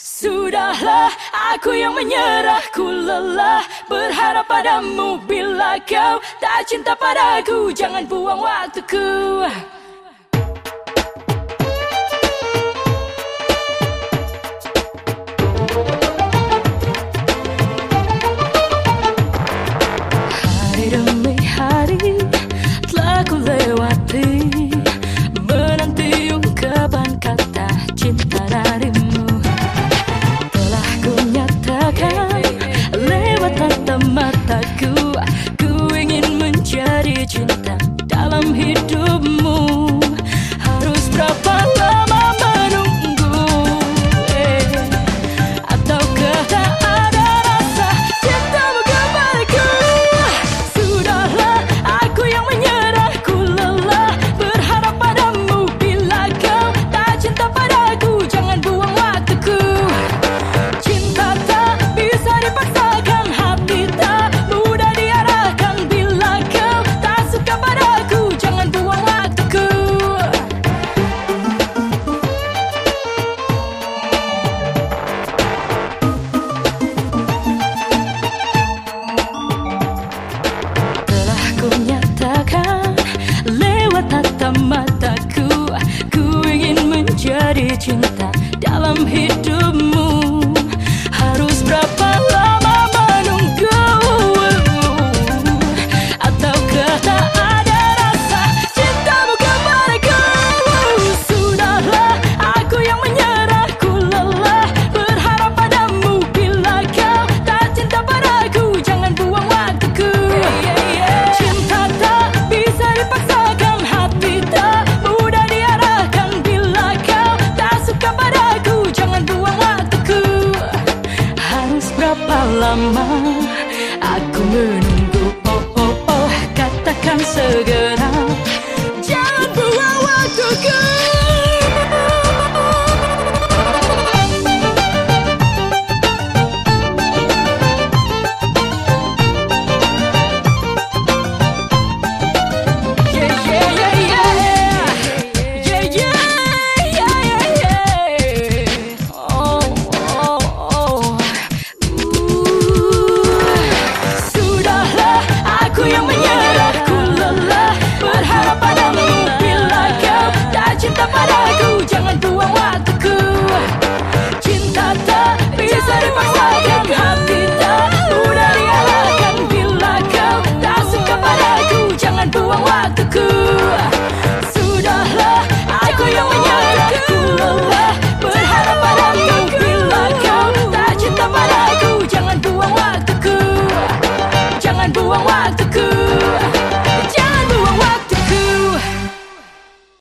Sudahlah aku yang menyerah. Ku lelah berharap padamu. Bila kau tak cinta padaku Jangan buang waktuku. I'm here. lama. Aku mer- 不忘挖土